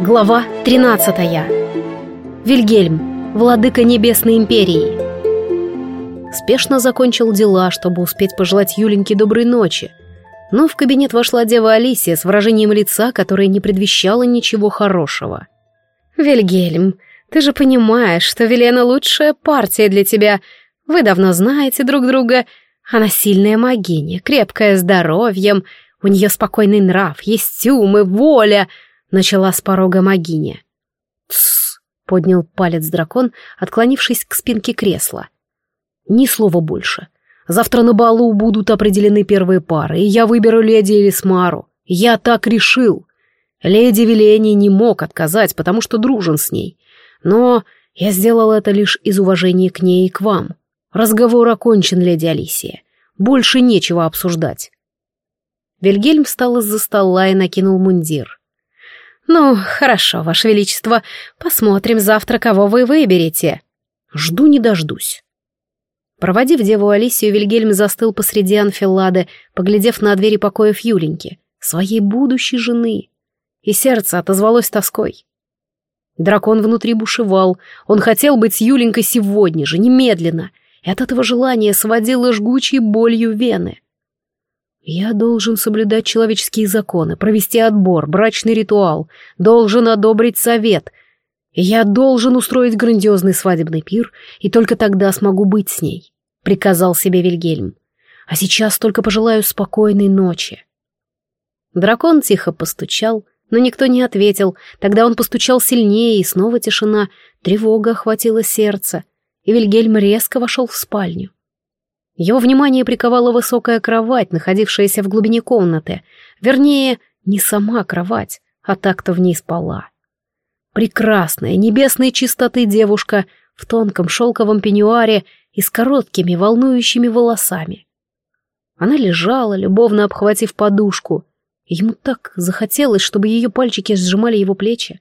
Глава 13. Вильгельм, владыка Небесной Империи. Спешно закончил дела, чтобы успеть пожелать Юленьке доброй ночи. Но в кабинет вошла дева Алисия с выражением лица, которое не предвещало ничего хорошего. «Вильгельм, ты же понимаешь, что Велена лучшая партия для тебя. Вы давно знаете друг друга. Она сильная магиня, крепкая здоровьем, у нее спокойный нрав, есть ум и воля», — начала с порога магиня. «Тссс», — поднял палец дракон, отклонившись к спинке кресла. «Ни слова больше. Завтра на балу будут определены первые пары, и я выберу леди или Смару. Я так решил. Леди Велени не мог отказать, потому что дружен с ней. Но я сделал это лишь из уважения к ней и к вам. Разговор окончен, леди Алисия. Больше нечего обсуждать. Вильгельм встал из-за стола и накинул мундир. «Ну, хорошо, Ваше Величество, посмотрим завтра, кого вы выберете». «Жду не дождусь». Проводив деву Алисию, Вильгельм застыл посреди анфилады, поглядев на двери покоев Юленьки, своей будущей жены. И сердце отозвалось тоской. Дракон внутри бушевал, он хотел быть с Юленькой сегодня же, немедленно, и от этого желания сводило жгучей болью вены. Я должен соблюдать человеческие законы, провести отбор, брачный ритуал, должен одобрить совет. Я должен устроить грандиозный свадебный пир, и только тогда смогу быть с ней. — приказал себе Вильгельм. «А сейчас только пожелаю спокойной ночи». Дракон тихо постучал, но никто не ответил. Тогда он постучал сильнее, и снова тишина. Тревога охватила сердце, и Вильгельм резко вошел в спальню. Его внимание приковала высокая кровать, находившаяся в глубине комнаты. Вернее, не сама кровать, а так-то в ней спала. Прекрасная, небесной чистоты девушка в тонком шелковом пеньюаре и с короткими волнующими волосами. Она лежала, любовно обхватив подушку. Ему так захотелось, чтобы ее пальчики сжимали его плечи.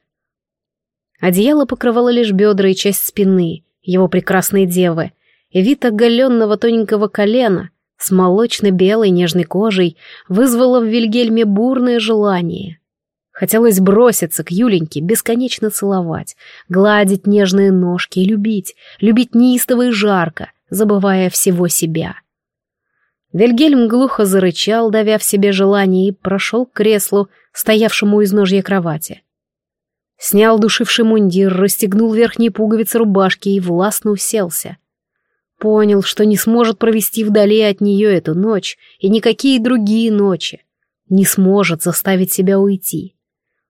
Одеяло покрывало лишь бедра и часть спины его прекрасной девы, и вид оголенного тоненького колена с молочно-белой нежной кожей вызвало в Вильгельме бурное желание. Хотелось броситься к Юленьке, бесконечно целовать, гладить нежные ножки и любить, любить неистово и жарко, забывая всего себя. Вильгельм глухо зарычал, давя в себе желание, и прошел к креслу, стоявшему у изножья кровати. Снял душивший мундир, расстегнул верхние пуговицы рубашки и властно уселся. Понял, что не сможет провести вдали от нее эту ночь и никакие другие ночи. Не сможет заставить себя уйти.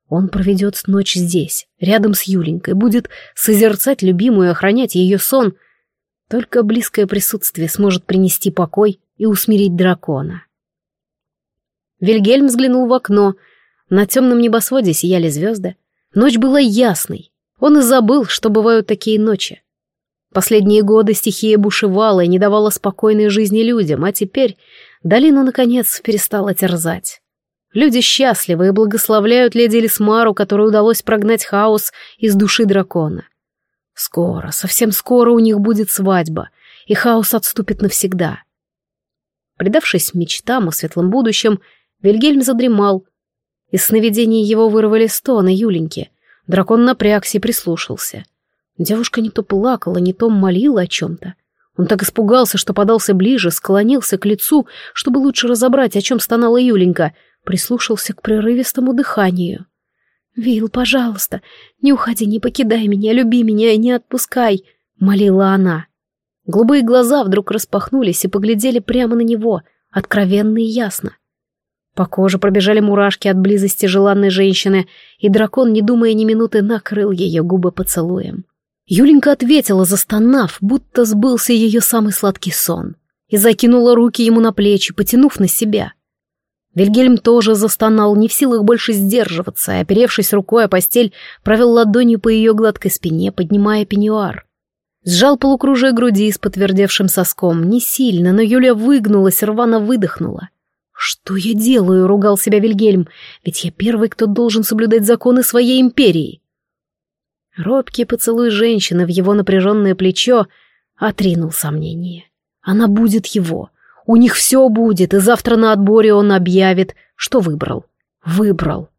Он проведет ночь здесь, рядом с Юленькой, будет созерцать любимую и охранять ее сон. Только близкое присутствие сможет принести покой и усмирить дракона. Вильгельм взглянул в окно. На темном небосводе сияли звезды. Ночь была ясной. Он и забыл, что бывают такие ночи. Последние годы стихия бушевала и не давала спокойной жизни людям, а теперь долину, наконец, перестала терзать. Люди счастливы и благословляют леди Лисмару, которой удалось прогнать хаос из души дракона. Скоро, совсем скоро у них будет свадьба, и хаос отступит навсегда. Предавшись мечтам о светлом будущем, Вильгельм задремал. Из сновидений его вырвали стоны Юленьки. Дракон напрягся и прислушался. Девушка не то плакала, не то молила о чем-то. Он так испугался, что подался ближе, склонился к лицу, чтобы лучше разобрать, о чем стонала Юленька — прислушался к прерывистому дыханию. «Вил, пожалуйста, не уходи, не покидай меня, люби меня и не отпускай», — молила она. Голубые глаза вдруг распахнулись и поглядели прямо на него, откровенно и ясно. По коже пробежали мурашки от близости желанной женщины, и дракон, не думая ни минуты, накрыл ее губы поцелуем. Юленька ответила, застонав, будто сбылся ее самый сладкий сон, и закинула руки ему на плечи, потянув на себя — Вильгельм тоже застонал, не в силах больше сдерживаться, оперевшись рукой о постель, провел ладонью по ее гладкой спине, поднимая пеньюар. Сжал полукружие груди с подтвердевшим соском, не сильно, но Юля выгнулась, рвано выдохнула. «Что я делаю?» — ругал себя Вильгельм. «Ведь я первый, кто должен соблюдать законы своей империи». Робкий поцелуй женщины в его напряженное плечо, Отринул сомнение. Она будет его. У них все будет, и завтра на отборе он объявит, что выбрал. Выбрал.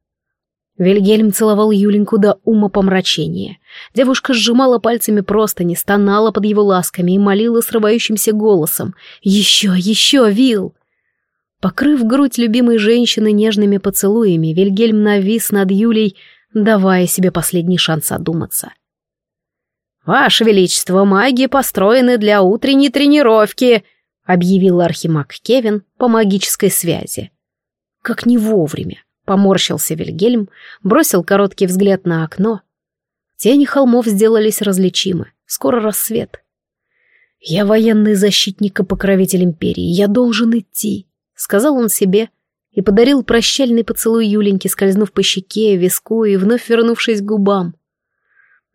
Вильгельм целовал Юленьку до ума помрачения. Девушка сжимала пальцами просто, не стонала под его ласками и молила срывающимся голосом. «Еще, еще, Вил!» Покрыв грудь любимой женщины нежными поцелуями, Вильгельм навис над Юлей, давая себе последний шанс одуматься. «Ваше Величество, маги построены для утренней тренировки», объявил архимаг Кевин по магической связи. Как не вовремя. Поморщился Вильгельм, бросил короткий взгляд на окно. Тени холмов сделались различимы. Скоро рассвет. «Я военный защитник и покровитель империи. Я должен идти», — сказал он себе и подарил прощальный поцелуй Юленьке, скользнув по щеке, виску и вновь вернувшись к губам.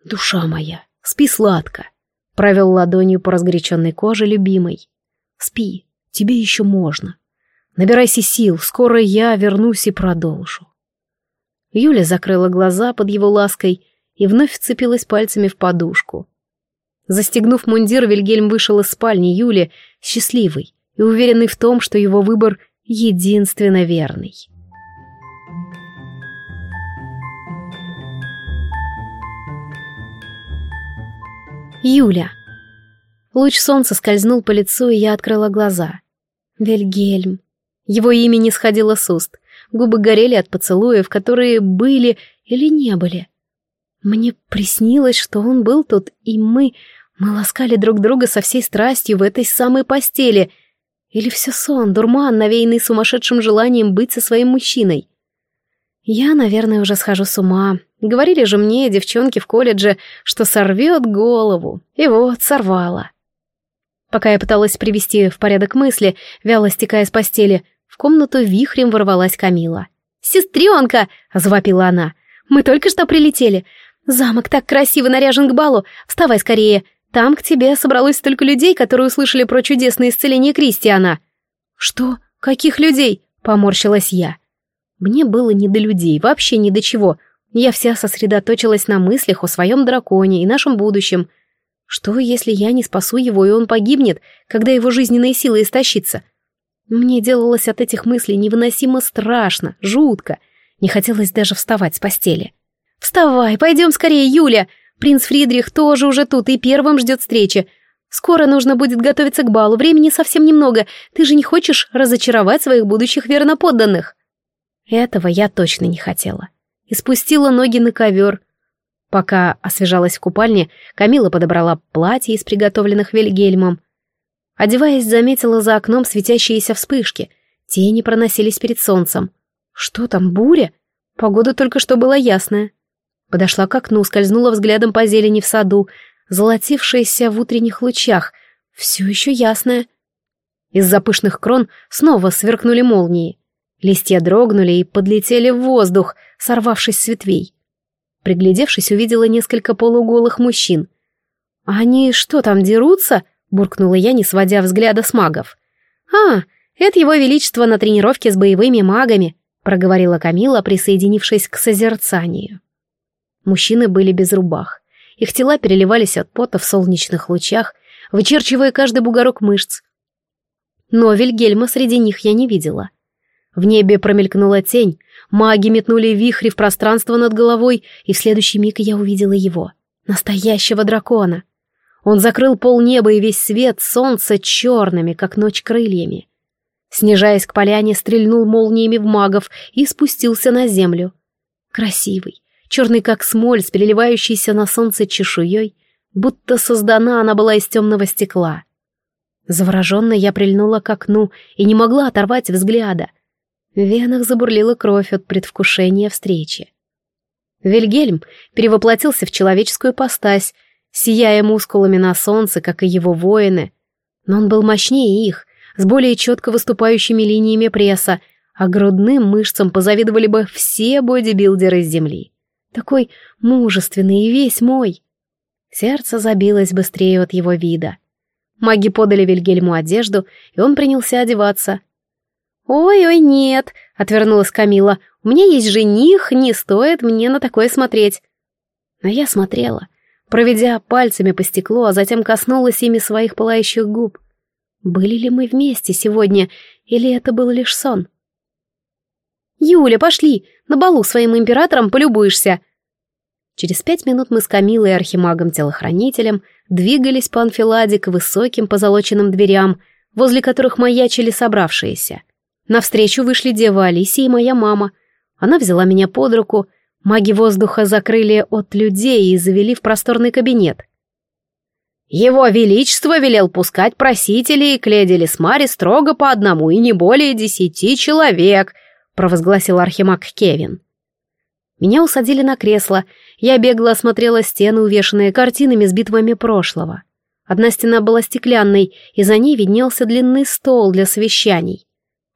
«Душа моя, спи сладко», — провел ладонью по разгоряченной коже любимой. «Спи, тебе еще можно. Набирайся сил, скоро я вернусь и продолжу. Юля закрыла глаза под его лаской и вновь вцепилась пальцами в подушку. Застегнув мундир, Вильгельм вышел из спальни Юли, счастливый и уверенный в том, что его выбор единственно верный. Юля. Луч солнца скользнул по лицу, и я открыла глаза. Вильгельм. Его имя не сходило с уст. Губы горели от поцелуев, которые были или не были. Мне приснилось, что он был тут, и мы... Мы ласкали друг друга со всей страстью в этой самой постели. Или все сон, дурман, навеянный сумасшедшим желанием быть со своим мужчиной. Я, наверное, уже схожу с ума. Говорили же мне, девчонки в колледже, что сорвет голову. И вот, сорвала. Пока я пыталась привести в порядок мысли, вяло стекая с постели, в комнату вихрем ворвалась Камила. «Сестренка!» — завопила она. «Мы только что прилетели. Замок так красиво наряжен к балу. Вставай скорее. Там к тебе собралось столько людей, которые услышали про чудесное исцеление Кристиана». «Что? Каких людей?» — поморщилась я. Мне было не до людей, вообще ни до чего. Я вся сосредоточилась на мыслях о своем драконе и нашем будущем. Что, если я не спасу его, и он погибнет, когда его жизненная сила истощится? Мне делалось от этих мыслей невыносимо страшно, жутко. Не хотелось даже вставать с постели. «Вставай, пойдем скорее, Юля! Принц Фридрих тоже уже тут и первым ждет встречи. Скоро нужно будет готовиться к балу, времени совсем немного. Ты же не хочешь разочаровать своих будущих верноподданных?» Этого я точно не хотела. И спустила ноги на ковер. Пока освежалась в купальне, Камила подобрала платье из приготовленных Вильгельмом, Одеваясь, заметила за окном светящиеся вспышки. Тени проносились перед солнцем. Что там, буря? Погода только что была ясная. Подошла к окну, скользнула взглядом по зелени в саду, золотившаяся в утренних лучах, все еще ясная. Из-за пышных крон снова сверкнули молнии. Листья дрогнули и подлетели в воздух, сорвавшись с ветвей. Приглядевшись, увидела несколько полуголых мужчин. «Они что там, дерутся?» буркнула я, не сводя взгляда с магов. «А, это его величество на тренировке с боевыми магами», проговорила Камила, присоединившись к созерцанию. Мужчины были без рубах. Их тела переливались от пота в солнечных лучах, вычерчивая каждый бугорок мышц. Но Вильгельма среди них я не видела. В небе промелькнула тень, маги метнули вихри в пространство над головой, и в следующий миг я увидела его, настоящего дракона — он закрыл полнеба и весь свет солнца черными, как ночь крыльями. Снижаясь к поляне, стрельнул молниями в магов и спустился на землю. Красивый, черный как смоль, с переливающейся на солнце чешуей, будто создана она была из темного стекла. Завороженно я прильнула к окну и не могла оторвать взгляда. В венах забурлила кровь от предвкушения встречи. Вильгельм перевоплотился в человеческую постась, сияя мускулами на солнце, как и его воины. Но он был мощнее их, с более четко выступающими линиями пресса, а грудным мышцам позавидовали бы все бодибилдеры с земли. Такой мужественный и весь мой. Сердце забилось быстрее от его вида. Маги подали Вильгельму одежду, и он принялся одеваться. «Ой-ой, нет», — отвернулась Камила, — «у меня есть жених, не стоит мне на такое смотреть». Но я смотрела — проведя пальцами по стеклу, а затем коснулась ими своих пылающих губ. Были ли мы вместе сегодня, или это был лишь сон? «Юля, пошли! На балу своим императором полюбуешься!» Через пять минут мы с Камилой и архимагом-телохранителем двигались по анфиладе к высоким позолоченным дверям, возле которых маячили собравшиеся. Навстречу вышли дева Алисия и моя мама. Она взяла меня под руку, маги воздуха закрыли от людей и завели в просторный кабинет. «Его Величество велел пускать просителей к леди Лесмаре строго по одному и не более десяти человек», провозгласил архимаг Кевин. Меня усадили на кресло, я бегло осмотрела стены, увешанные картинами с битвами прошлого. Одна стена была стеклянной, и за ней виднелся длинный стол для совещаний.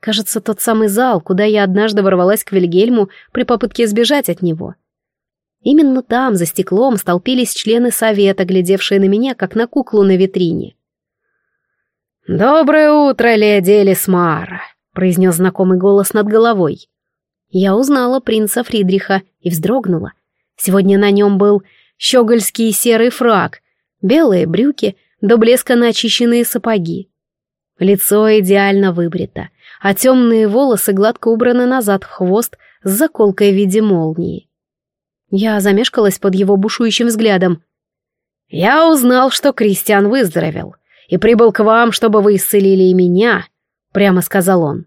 Кажется, тот самый зал, куда я однажды ворвалась к Вильгельму при попытке сбежать от него. Именно там, за стеклом, столпились члены совета, глядевшие на меня, как на куклу на витрине. «Доброе утро, леди Элисмара», — произнес знакомый голос над головой. Я узнала принца Фридриха и вздрогнула. Сегодня на нем был щегольский серый фраг, белые брюки, до блеска начищенные сапоги. Лицо идеально выбрито, а темные волосы гладко убраны назад в хвост с заколкой в виде молнии. Я замешкалась под его бушующим взглядом. «Я узнал, что Кристиан выздоровел, и прибыл к вам, чтобы вы исцелили и меня», — прямо сказал он.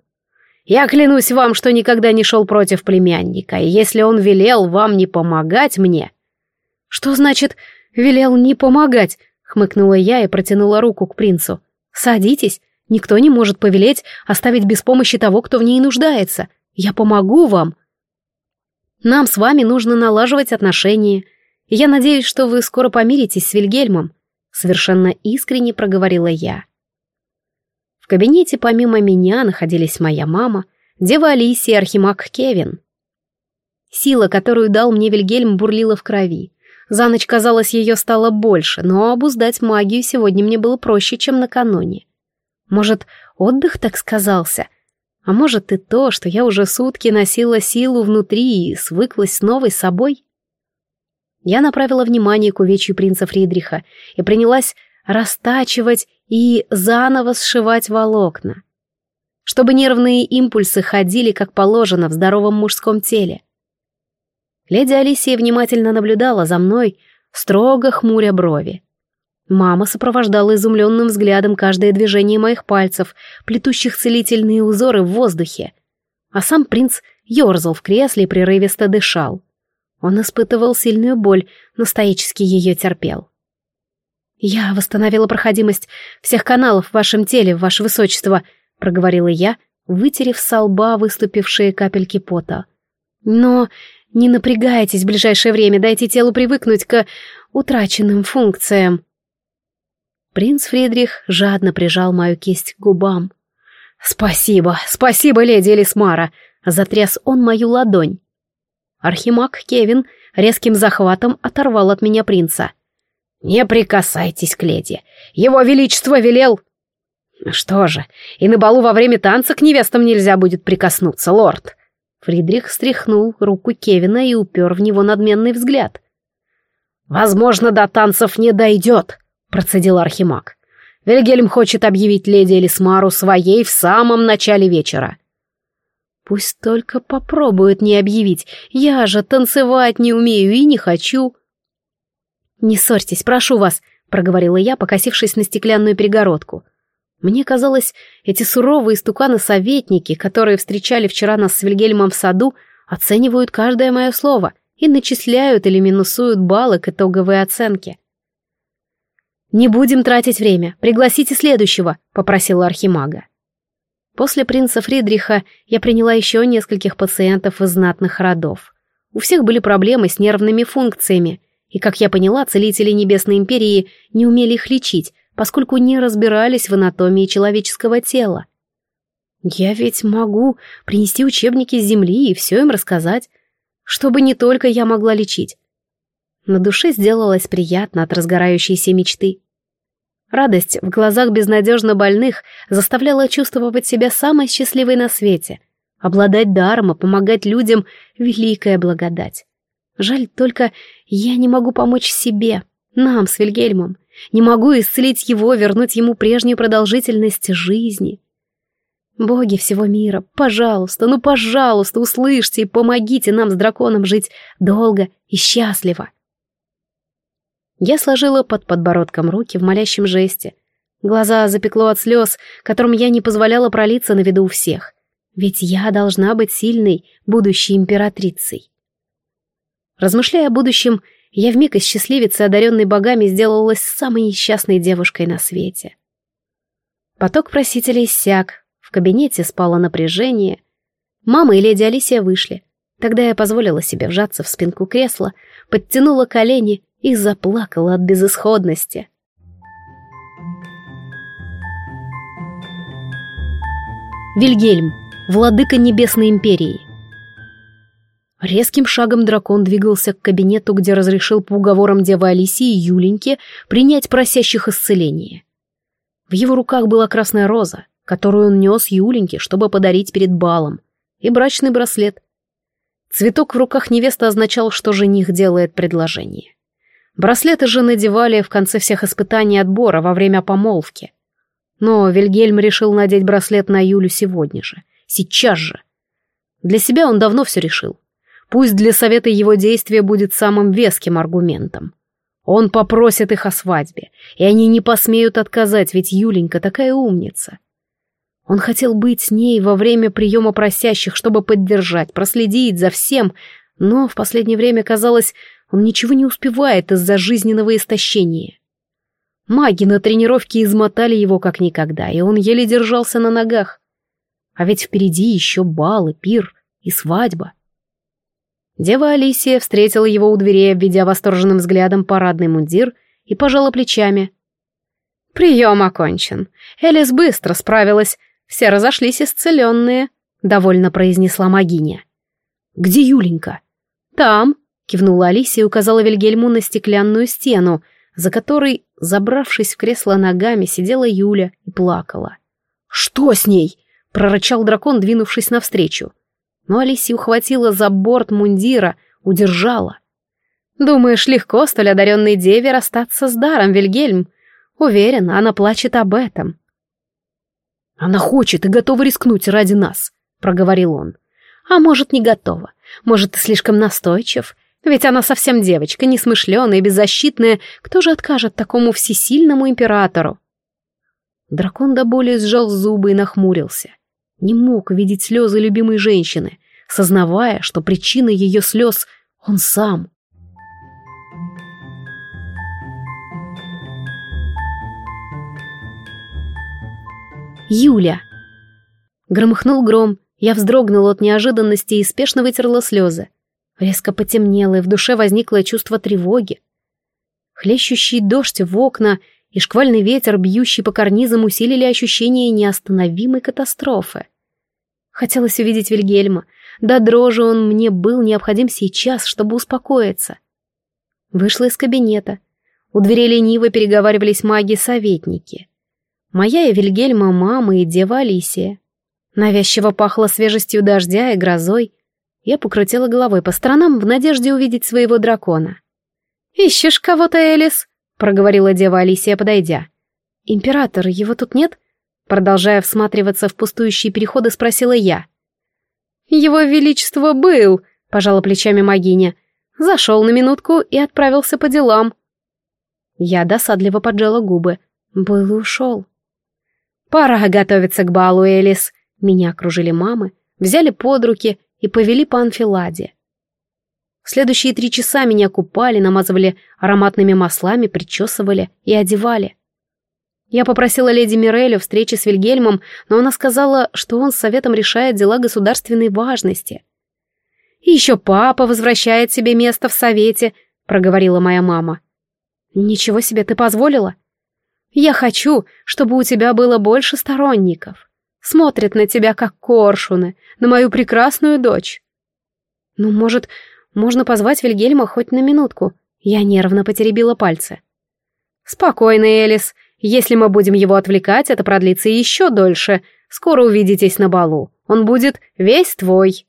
«Я клянусь вам, что никогда не шел против племянника, и если он велел вам не помогать мне...» «Что значит «велел не помогать»?» — хмыкнула я и протянула руку к принцу. «Садитесь, никто не может повелеть оставить без помощи того, кто в ней нуждается. Я помогу вам». Нам с вами нужно налаживать отношения. Я надеюсь, что вы скоро помиритесь с Вильгельмом», — совершенно искренне проговорила я. В кабинете помимо меня находились моя мама, дева Алисия и архимаг Кевин. Сила, которую дал мне Вильгельм, бурлила в крови. За ночь, казалось, ее стало больше, но обуздать магию сегодня мне было проще, чем накануне. Может, отдых так сказался, а может и то, что я уже сутки носила силу внутри и свыклась с новой собой? Я направила внимание к увечью принца Фридриха и принялась растачивать и заново сшивать волокна, чтобы нервные импульсы ходили как положено в здоровом мужском теле. Леди Алисия внимательно наблюдала за мной, строго хмуря брови. Мама сопровождала изумленным взглядом каждое движение моих пальцев, плетущих целительные узоры в воздухе. А сам принц ерзал в кресле и прерывисто дышал. Он испытывал сильную боль, но стоически ее терпел. «Я восстановила проходимость всех каналов в вашем теле, ваше высочество», — проговорила я, вытерев со лба выступившие капельки пота. «Но не напрягайтесь в ближайшее время, дайте телу привыкнуть к утраченным функциям». Принц Фридрих жадно прижал мою кисть к губам. «Спасибо, спасибо, леди Элисмара!» — затряс он мою ладонь. Архимаг Кевин резким захватом оторвал от меня принца. «Не прикасайтесь к леди. Его Величество велел...» «Что же, и на балу во время танца к невестам нельзя будет прикоснуться, лорд!» Фридрих стряхнул руку Кевина и упер в него надменный взгляд. «Возможно, до танцев не дойдет», процедил Архимаг. «Вильгельм хочет объявить леди Элисмару своей в самом начале вечера». «Пусть только попробует не объявить. Я же танцевать не умею и не хочу». «Не ссорьтесь, прошу вас», — проговорила я, покосившись на стеклянную перегородку. Мне казалось, эти суровые стуканы-советники, которые встречали вчера нас с Вильгельмом в саду, оценивают каждое мое слово и начисляют или минусуют баллы к итоговой оценке. «Не будем тратить время. Пригласите следующего», — попросила Архимага. После принца Фридриха я приняла еще нескольких пациентов из знатных родов. У всех были проблемы с нервными функциями, и, как я поняла, целители Небесной Империи не умели их лечить, поскольку не разбирались в анатомии человеческого тела. Я ведь могу принести учебники с земли и все им рассказать, чтобы не только я могла лечить. На душе сделалось приятно от разгорающейся мечты. Радость в глазах безнадежно больных заставляла чувствовать себя самой счастливой на свете. Обладать даром и помогать людям — великая благодать. Жаль только, я не могу помочь себе. Нам с Вильгельмом. Не могу исцелить его, вернуть ему прежнюю продолжительность жизни. Боги всего мира, пожалуйста, ну пожалуйста, услышьте и помогите нам с драконом жить долго и счастливо. Я сложила под подбородком руки в молящем жесте. Глаза запекло от слез, которым я не позволяла пролиться на виду у всех. Ведь я должна быть сильной, будущей императрицей. Размышляя о будущем, я вмиг из счастливицы, одаренной богами, сделалась самой несчастной девушкой на свете. Поток просителей иссяк, в кабинете спало напряжение. Мама и леди Алисия вышли. Тогда я позволила себе вжаться в спинку кресла, подтянула колени и заплакала от безысходности. Вильгельм, владыка Небесной Империи. Резким шагом дракон двигался к кабинету, где разрешил по уговорам Девы Алисии и Юленьке принять просящих исцеления. В его руках была красная роза, которую он нес Юленьке, чтобы подарить перед балом, и брачный браслет. Цветок в руках невесты означал, что жених делает предложение. Браслеты же надевали в конце всех испытаний отбора во время помолвки. Но Вильгельм решил надеть браслет на Юлю сегодня же, сейчас же. Для себя он давно все решил. Пусть для совета его действия будет самым веским аргументом. Он попросит их о свадьбе, и они не посмеют отказать, ведь Юленька такая умница. Он хотел быть с ней во время приема просящих, чтобы поддержать, проследить за всем, но в последнее время казалось, он ничего не успевает из-за жизненного истощения. Маги на тренировке измотали его как никогда, и он еле держался на ногах. А ведь впереди еще бал и пир, и свадьба. Дева Алисия встретила его у дверей, обведя восторженным взглядом парадный мундир и пожала плечами. «Прием окончен. Элис быстро справилась. Все разошлись исцеленные», — довольно произнесла магиня. «Где Юленька?» «Там», — кивнула Алисия и указала Вильгельму на стеклянную стену, за которой, забравшись в кресло ногами, сидела Юля и плакала. «Что с ней?» — прорычал дракон, двинувшись навстречу но Алисия ухватила за борт мундира, удержала. «Думаешь, легко столь одаренной деве расстаться с даром, Вильгельм? Уверен, она плачет об этом». «Она хочет и готова рискнуть ради нас», — проговорил он. «А может, не готова. Может, ты слишком настойчив. Ведь она совсем девочка, несмышленая беззащитная. Кто же откажет такому всесильному императору?» Дракон до боли сжал зубы и нахмурился не мог видеть слезы любимой женщины, сознавая, что причина ее слез — он сам. Юля. Громыхнул гром, я вздрогнула от неожиданности и спешно вытерла слезы. Резко потемнело, и в душе возникло чувство тревоги. Хлещущий дождь в окна и шквальный ветер, бьющий по карнизам, усилили ощущение неостановимой катастрофы. Хотелось увидеть Вильгельма. Да дрожи он мне был необходим сейчас, чтобы успокоиться. Вышла из кабинета. У дверей лениво переговаривались маги-советники. Моя и Вильгельма мама и дева Алисия. Навязчиво пахло свежестью дождя и грозой. Я покрутила головой по сторонам в надежде увидеть своего дракона. «Ищешь кого-то, Элис?» — проговорила дева Алисия, подойдя. «Император, его тут нет?» Продолжая всматриваться в пустующие переходы, спросила я. «Его Величество был», — пожала плечами магиня. Зашел на минутку и отправился по делам. Я досадливо поджала губы. Был и ушел. «Пора готовиться к балу, Элис». Меня окружили мамы, взяли под руки и повели по анфиладе. В следующие три часа меня купали, намазывали ароматными маслами, причесывали и одевали. Я попросила леди Мирелю встречи с Вильгельмом, но она сказала, что он с советом решает дела государственной важности. «И еще папа возвращает себе место в совете», — проговорила моя мама. «Ничего себе ты позволила? Я хочу, чтобы у тебя было больше сторонников. Смотрят на тебя, как коршуны, на мою прекрасную дочь». «Ну, может, можно позвать Вильгельма хоть на минутку?» Я нервно потеребила пальцы. «Спокойно, Элис, если мы будем его отвлекать, это продлится еще дольше. Скоро увидитесь на балу. Он будет весь твой».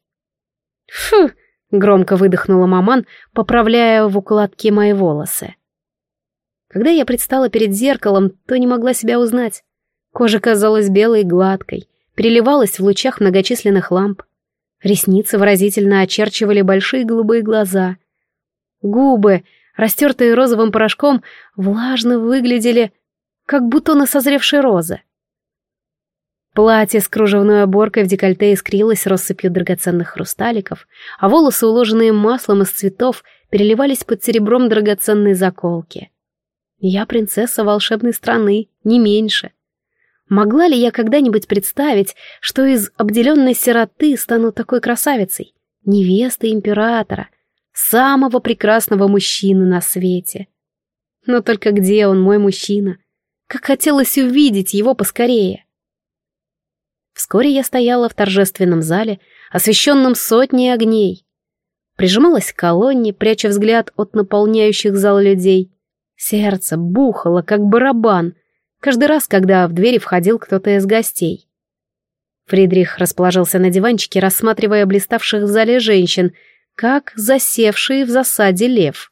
«Фу!» — громко выдохнула маман, поправляя в укладке мои волосы. Когда я предстала перед зеркалом, то не могла себя узнать. Кожа казалась белой и гладкой, переливалась в лучах многочисленных ламп. Ресницы выразительно очерчивали большие голубые глаза. Губы, растертые розовым порошком, влажно выглядели, как бутоны созревшей розы. Платье с кружевной оборкой в декольте искрилось россыпью драгоценных хрусталиков, а волосы, уложенные маслом из цветов, переливались под серебром драгоценной заколки. Я принцесса волшебной страны, не меньше. Могла ли я когда-нибудь представить, что из обделенной сироты стану такой красавицей, невестой императора, самого прекрасного мужчины на свете? Но только где он, мой мужчина? Как хотелось увидеть его поскорее. Вскоре я стояла в торжественном зале, освещенном сотней огней. Прижималась к колонне, пряча взгляд от наполняющих зал людей. Сердце бухало, как барабан, каждый раз, когда в двери входил кто-то из гостей. Фридрих расположился на диванчике, рассматривая блиставших в зале женщин, как засевшие в засаде лев.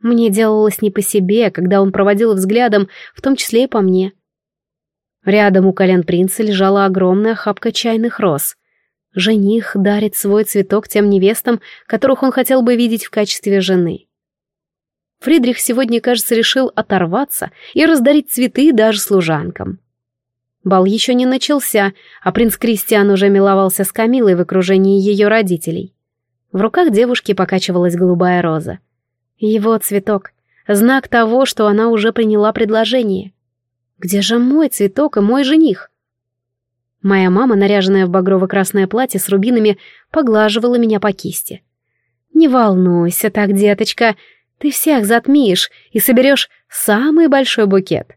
Мне делалось не по себе, когда он проводил взглядом, в том числе и по мне. Рядом у колен принца лежала огромная хапка чайных роз. Жених дарит свой цветок тем невестам, которых он хотел бы видеть в качестве жены. Фридрих сегодня, кажется, решил оторваться и раздарить цветы даже служанкам. Бал еще не начался, а принц Кристиан уже миловался с Камилой в окружении ее родителей. В руках девушки покачивалась голубая роза. Его цветок — знак того, что она уже приняла предложение. Где же мой цветок и мой жених? Моя мама, наряженная в багрово-красное платье с рубинами, поглаживала меня по кисти. «Не волнуйся так, деточка, ты всех затмишь и соберешь самый большой букет.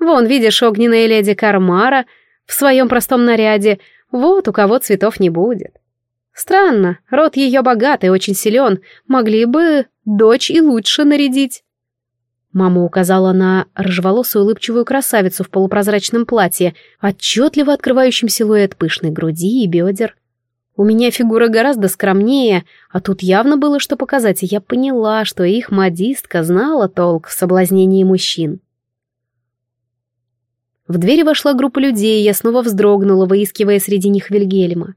Вон, видишь, огненная леди Кармара в своем простом наряде, вот у кого цветов не будет. Странно, род ее богатый, очень силен, могли бы дочь и лучше нарядить. Мама указала на рыжеволосую улыбчивую красавицу в полупрозрачном платье, отчетливо открывающем силуэт пышной груди и бедер. У меня фигура гораздо скромнее, а тут явно было что показать, и я поняла, что их модистка знала толк в соблазнении мужчин. В двери вошла группа людей, и я снова вздрогнула, выискивая среди них Вильгельма.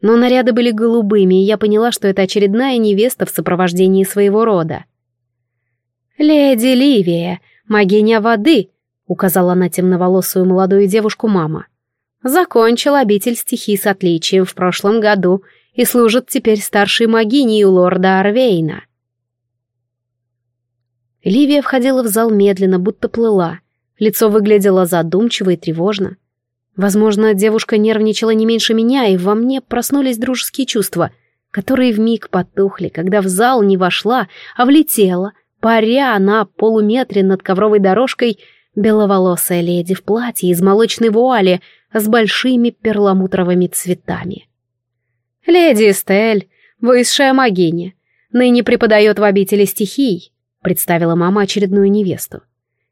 Но наряды были голубыми, и я поняла, что это очередная невеста в сопровождении своего рода. «Леди Ливия, могиня воды», — указала на темноволосую молодую девушку мама. Закончил обитель стихий с отличием в прошлом году и служит теперь старшей магиней у лорда Арвейна. Ливия входила в зал медленно, будто плыла. Лицо выглядело задумчиво и тревожно. Возможно, девушка нервничала не меньше меня, и во мне проснулись дружеские чувства, которые вмиг потухли, когда в зал не вошла, а влетела, паря на полуметре над ковровой дорожкой, беловолосая леди в платье из молочной вуали — с большими перламутровыми цветами. «Леди Эстель, высшая магиня, ныне преподает в обители стихий», представила мама очередную невесту.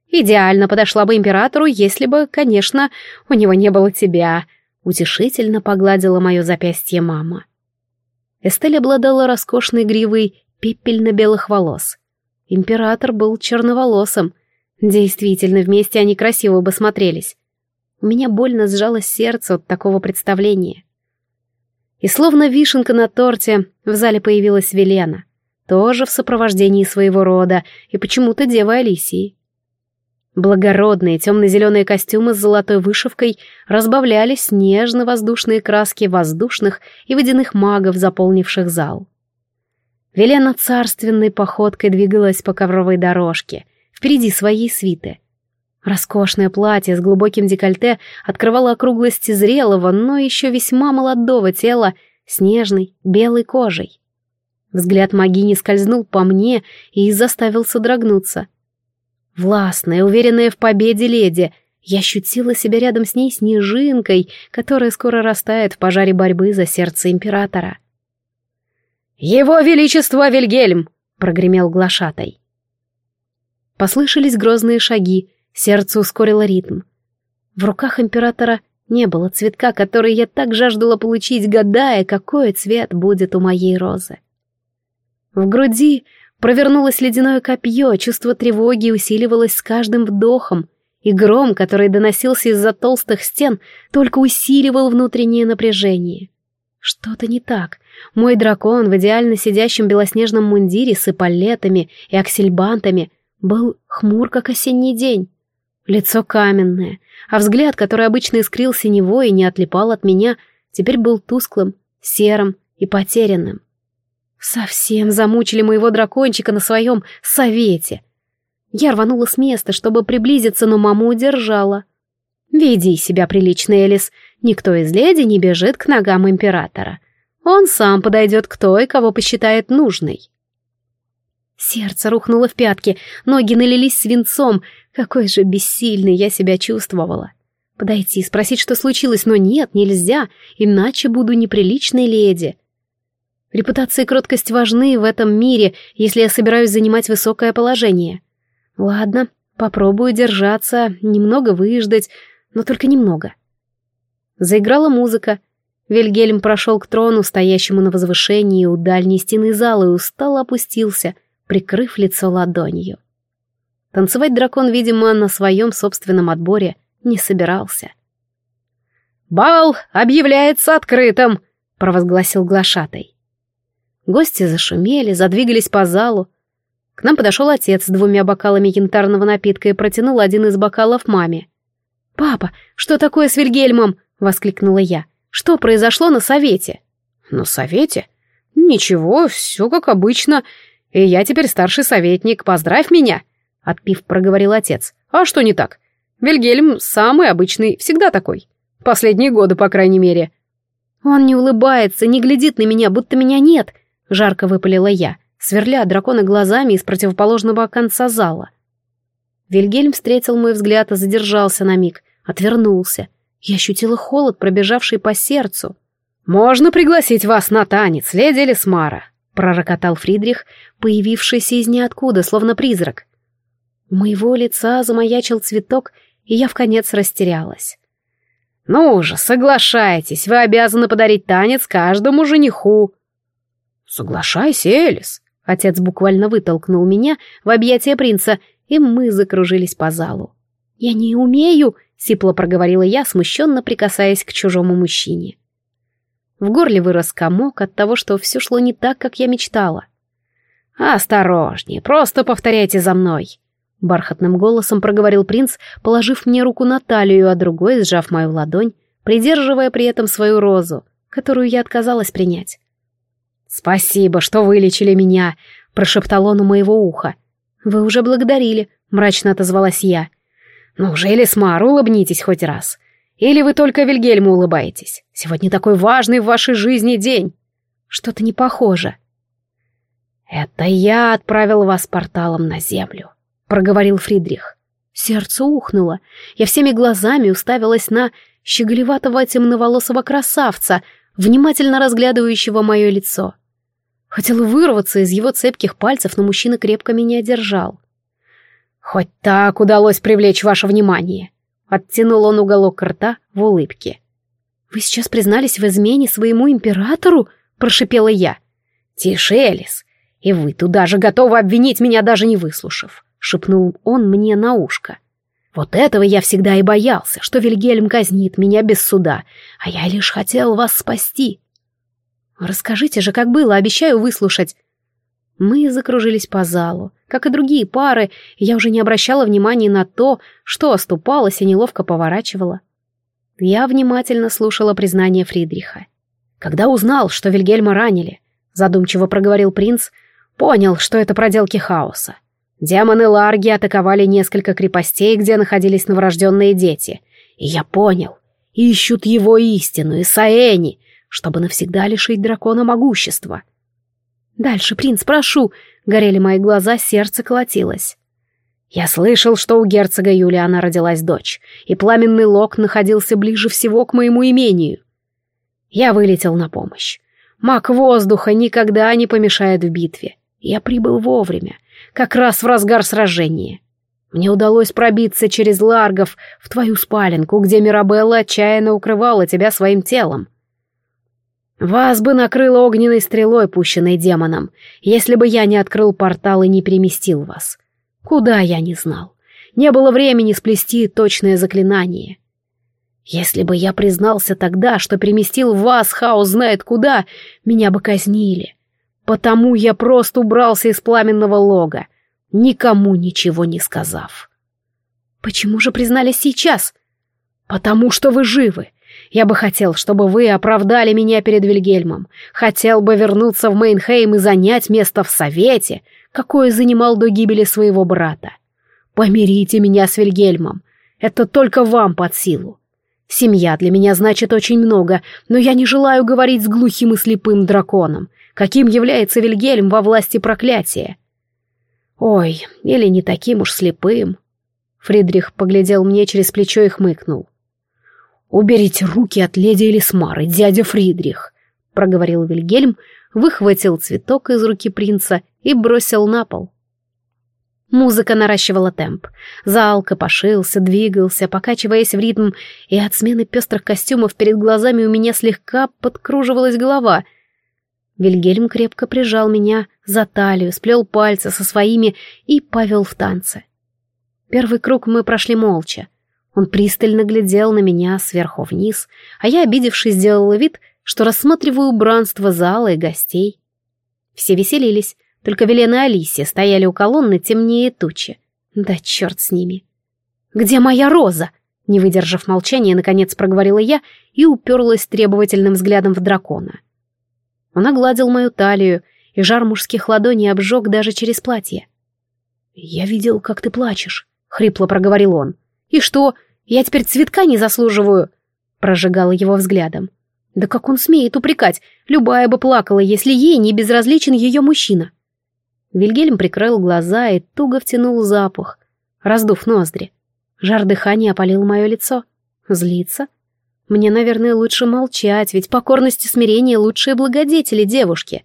«Идеально подошла бы императору, если бы, конечно, у него не было тебя», утешительно погладила мое запястье мама. Эстель обладала роскошной гривой пепельно-белых волос. Император был черноволосым. Действительно, вместе они красиво бы смотрелись. У меня больно сжалось сердце от такого представления. И словно вишенка на торте, в зале появилась Велена, тоже в сопровождении своего рода и почему-то девы Алисии. Благородные темно-зеленые костюмы с золотой вышивкой разбавляли снежно-воздушные краски воздушных и водяных магов, заполнивших зал. Велена царственной походкой двигалась по ковровой дорожке, впереди своей свиты — Роскошное платье с глубоким декольте открывало округлости зрелого, но еще весьма молодого тела с нежной белой кожей. Взгляд Магини скользнул по мне и заставил содрогнуться. Властная, уверенная в победе леди, я ощутила себя рядом с ней снежинкой, которая скоро растает в пожаре борьбы за сердце императора. «Его Величество Вильгельм!» — прогремел глашатай. Послышались грозные шаги, Сердце ускорило ритм. В руках императора не было цветка, который я так жаждала получить, гадая, какой цвет будет у моей розы. В груди провернулось ледяное копье, чувство тревоги усиливалось с каждым вдохом, и гром, который доносился из-за толстых стен, только усиливал внутреннее напряжение. Что-то не так. Мой дракон в идеально сидящем белоснежном мундире с эполетами и аксельбантами был хмур, как осенний день. Лицо каменное, а взгляд, который обычно искрил синевой и не отлипал от меня, теперь был тусклым, серым и потерянным. Совсем замучили моего дракончика на своем совете. Я рванула с места, чтобы приблизиться, но мама удержала. «Веди себя прилично, Элис. Никто из леди не бежит к ногам императора. Он сам подойдет к той, кого посчитает нужной». Сердце рухнуло в пятки, ноги налились свинцом. Какой же бессильной я себя чувствовала. Подойти, спросить, что случилось, но нет, нельзя, иначе буду неприличной леди. Репутация и кроткость важны в этом мире, если я собираюсь занимать высокое положение. Ладно, попробую держаться, немного выждать, но только немного. Заиграла музыка. Вильгельм прошел к трону, стоящему на возвышении у дальней стены зала, и устало опустился, прикрыв лицо ладонью. Танцевать дракон, видимо, на своем собственном отборе не собирался. «Бал объявляется открытым!» — провозгласил глашатай. Гости зашумели, задвигались по залу. К нам подошел отец с двумя бокалами янтарного напитка и протянул один из бокалов маме. «Папа, что такое с Вильгельмом?» — воскликнула я. «Что произошло на совете?» «На совете? Ничего, все как обычно. И я теперь старший советник, поздравь меня!» Отпив, проговорил отец. «А что не так? Вильгельм самый обычный, всегда такой. Последние годы, по крайней мере». «Он не улыбается, не глядит на меня, будто меня нет», — жарко выпалила я, сверля дракона глазами из противоположного конца зала. Вильгельм встретил мой взгляд и задержался на миг, отвернулся. Я ощутила холод, пробежавший по сердцу. «Можно пригласить вас на танец, леди Лесмара», — пророкотал Фридрих, появившийся из ниоткуда, словно призрак. У моего лица замаячил цветок, и я вконец растерялась. «Ну же, соглашайтесь, вы обязаны подарить танец каждому жениху», «Соглашайся, Элис!» Отец буквально вытолкнул меня в объятия принца, и мы закружились по залу. «Я не умею!» — сипло проговорила я, смущенно прикасаясь к чужому мужчине. В горле вырос комок от того, что все шло не так, как я мечтала. «Осторожнее, просто повторяйте за мной!» Бархатным голосом проговорил принц, положив мне руку на талию, а другой, сжав мою ладонь, придерживая при этом свою розу, которую я отказалась принять. «Спасибо, что вылечили меня», — прошептал он у моего уха. «Вы уже благодарили», — мрачно отозвалась я. «Ну же, Элисмар, улыбнитесь хоть раз. Или вы только Вильгельму улыбаетесь? Сегодня такой важный в вашей жизни день». «Что-то не похоже». «Это я отправил вас порталом на землю», — проговорил Фридрих. Сердце ухнуло. Я всеми глазами уставилась на щеголеватого темноволосого красавца, внимательно разглядывающего мое лицо. Хотела вырваться из его цепких пальцев, но мужчина крепко меня держал. «Хоть так удалось привлечь ваше внимание», — оттянул он уголок рта в улыбке. «Вы сейчас признались в измене своему императору?» — прошипела я. «Тише, Элис, и вы туда же готовы обвинить меня, даже не выслушав», — шепнул он мне на ушко. «Вот этого я всегда и боялся, что Вильгельм казнит меня без суда, а я лишь хотел вас спасти. «Расскажите же, как было, обещаю выслушать». Мы закружились по залу, как и другие пары, я уже не обращала внимания на то, что оступалась и неловко поворачивала. Я внимательно слушала признание Фридриха. Когда узнал, что Вильгельма ранили, задумчиво проговорил принц, понял, что это проделки хаоса. Демоны Ларги атаковали несколько крепостей, где находились новорожденные дети. И я понял, ищут его истину, и Саэни, чтобы навсегда лишить дракона могущества. «Дальше, принц, прошу!» — горели мои глаза, сердце колотилось. Я слышал, что у герцога Юлиана родилась дочь, и пламенный лог находился ближе всего к моему имению. Я вылетел на помощь. Маг воздуха никогда не помешает в битве. Я прибыл вовремя, как раз в разгар сражения. Мне удалось пробиться через ларгов в твою спаленку, где Мирабелла отчаянно укрывала тебя своим телом. Вас бы накрыло огненной стрелой, пущенной демоном, если бы я не открыл портал и не переместил вас. Куда я не знал. Не было времени сплести точное заклинание. Если бы я признался тогда, что переместил вас, хаос знает куда, меня бы казнили. Потому я просто убрался из пламенного лога, никому ничего не сказав. Почему же признались сейчас? Потому что вы живы. Я бы хотел, чтобы вы оправдали меня перед Вильгельмом. Хотел бы вернуться в Мейнхейм и занять место в Совете, какое занимал до гибели своего брата. Помирите меня с Вильгельмом. Это только вам под силу. Семья для меня значит очень много, но я не желаю говорить с глухим и слепым драконом, каким является Вильгельм во власти проклятия. Ой, или не таким уж слепым. Фридрих поглядел мне через плечо и хмыкнул. «Уберите руки от леди Элисмары, дядя Фридрих», — проговорил Вильгельм, выхватил цветок из руки принца и бросил на пол. Музыка наращивала темп. Зал копошился, двигался, покачиваясь в ритм, и от смены пестрых костюмов перед глазами у меня слегка подкруживалась голова. Вильгельм крепко прижал меня за талию, сплел пальцы со своими и повел в танце. Первый круг мы прошли молча. Он пристально глядел на меня сверху вниз, а я, обидевшись, сделала вид, что рассматриваю убранство зала и гостей. Все веселились, только Велена и Алисия стояли у колонны темнее тучи. Да черт с ними. «Где моя роза?» Не выдержав молчания, наконец проговорила я и уперлась требовательным взглядом в дракона. Он огладил мою талию, и жар мужских ладоней обжег даже через платье. «Я видел, как ты плачешь», — хрипло проговорил он. «И что, я теперь цветка не заслуживаю?» Прожигала его взглядом. «Да как он смеет упрекать? Любая бы плакала, если ей не безразличен ее мужчина». Вильгельм прикрыл глаза и туго втянул запах, раздув ноздри. Жар дыхания опалил мое лицо. Злиться? Мне, наверное, лучше молчать, ведь покорность и смирение — лучшие благодетели девушки.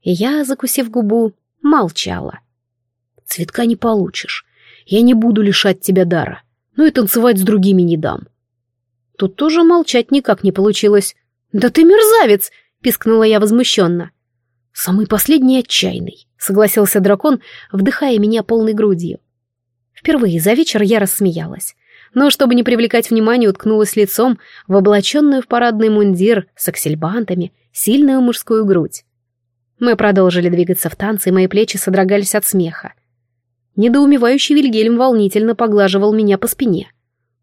И я, закусив губу, молчала. «Цветка не получишь. Я не буду лишать тебя дара но и танцевать с другими не дам. Тут тоже молчать никак не получилось. «Да ты мерзавец!» — пискнула я возмущенно. «Самый последний отчаянный», — согласился дракон, вдыхая меня полной грудью. Впервые за вечер я рассмеялась, но, чтобы не привлекать внимания, уткнулась лицом в облаченную в парадный мундир с аксельбантами, сильную мужскую грудь. Мы продолжили двигаться в танце, и мои плечи содрогались от смеха. Недоумевающий Вильгельм волнительно поглаживал меня по спине.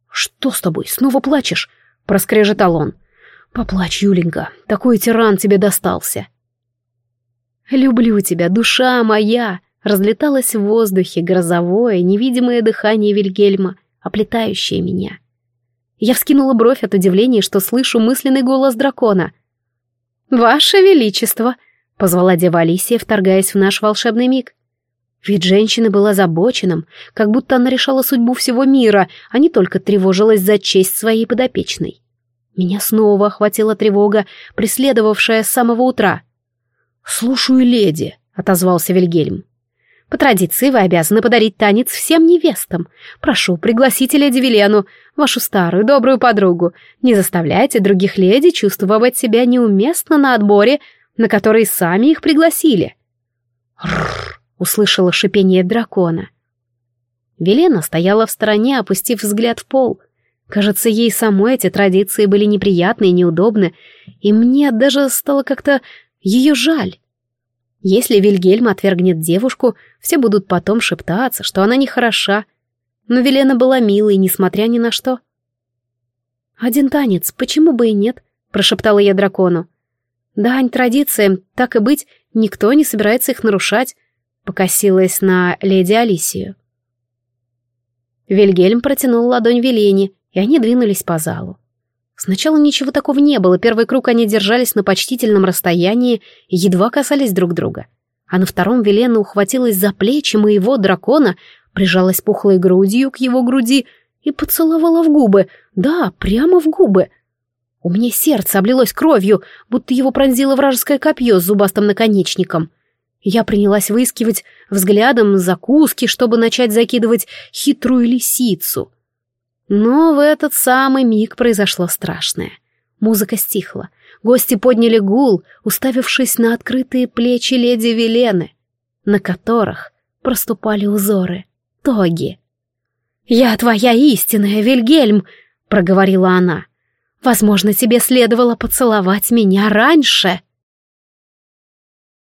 «Что с тобой, снова плачешь?» — проскрежетал он. «Поплачь, Юленька, такой тиран тебе достался». «Люблю тебя, душа моя!» — разлеталось в воздухе грозовое, невидимое дыхание Вильгельма, оплетающее меня. Я вскинула бровь от удивления, что слышу мысленный голос дракона. «Ваше Величество!» — позвала дева Алисия, вторгаясь в наш волшебный миг. Ведь женщина была озабоченным, как будто она решала судьбу всего мира, а не только тревожилась за честь своей подопечной. Меня снова охватила тревога, преследовавшая с самого утра. «Слушаю, леди», — отозвался Вильгельм. «По традиции вы обязаны подарить танец всем невестам. Прошу, пригласите леди Велену, вашу старую добрую подругу. Не заставляйте других леди чувствовать себя неуместно на отборе, на который сами их пригласили». «Рррр!» Услышала шипение дракона. Велена стояла в стороне, опустив взгляд в пол. Кажется, ей самой эти традиции были неприятны и неудобны, и мне даже стало как-то ее жаль. Если Вильгельм отвергнет девушку, все будут потом шептаться, что она нехороша. Но Велена была милой, несмотря ни на что. «Один танец, почему бы и нет?» — прошептала я дракону. «Дань традициям, так и быть, никто не собирается их нарушать покосилась на леди Алисию. Вильгельм протянул ладонь Велене, и они двинулись по залу. Сначала ничего такого не было, первый круг они держались на почтительном расстоянии и едва касались друг друга. А на втором Велена ухватилась за плечи моего дракона, прижалась пухлой грудью к его груди и поцеловала в губы, да, прямо в губы. У меня сердце облилось кровью, будто его пронзило вражеское копье с зубастым наконечником — я принялась выискивать взглядом закуски, чтобы начать закидывать хитрую лисицу. Но в этот самый миг произошло страшное. Музыка стихла. Гости подняли гул, уставившись на открытые плечи леди Велены, на которых проступали узоры, тоги. «Я твоя истинная, Вильгельм!» — проговорила она. «Возможно, тебе следовало поцеловать меня раньше!»